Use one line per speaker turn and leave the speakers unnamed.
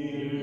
Amen.